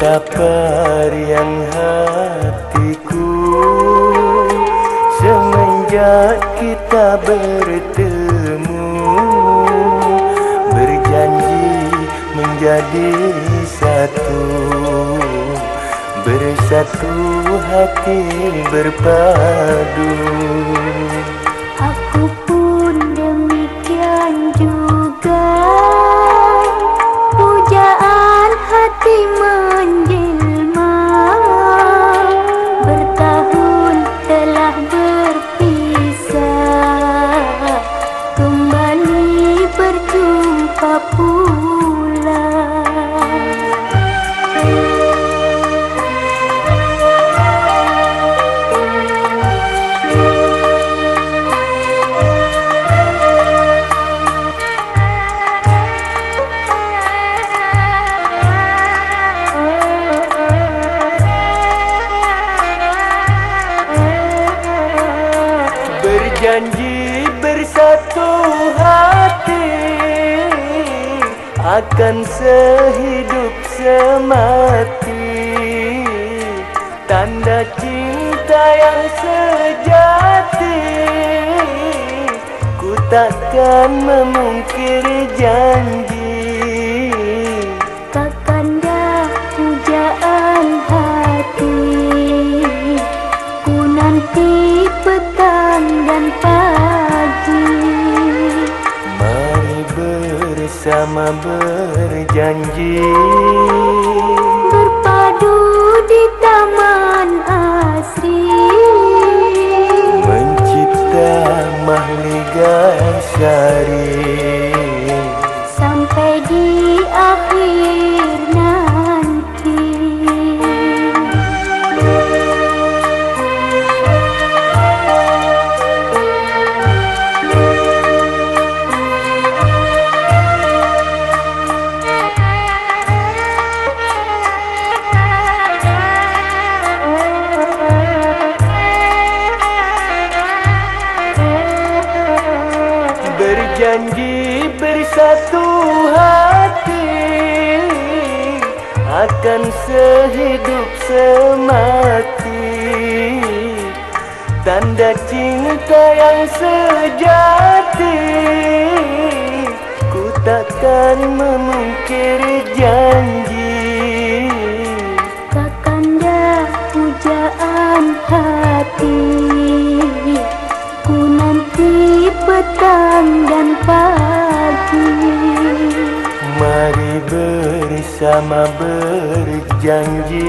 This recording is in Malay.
pelaparian hatiku Semenjak kita bertemu Berjanji menjadi satu Bersatu hati berpadu kapu Akan sehidup semati. Tanda cinta yang sejati. Ku takkan memungkiri janji. Kakanda pujaan hati. Ku nanti petang dan pagi. Mari bersama berjanji. Berpadu di taman asri. Mencipta mahliga syari Berjanji bersatu hati Akan sehidup semati. Tanda cinta yang sejati Ku takkan memungkiri janji bersama berjanji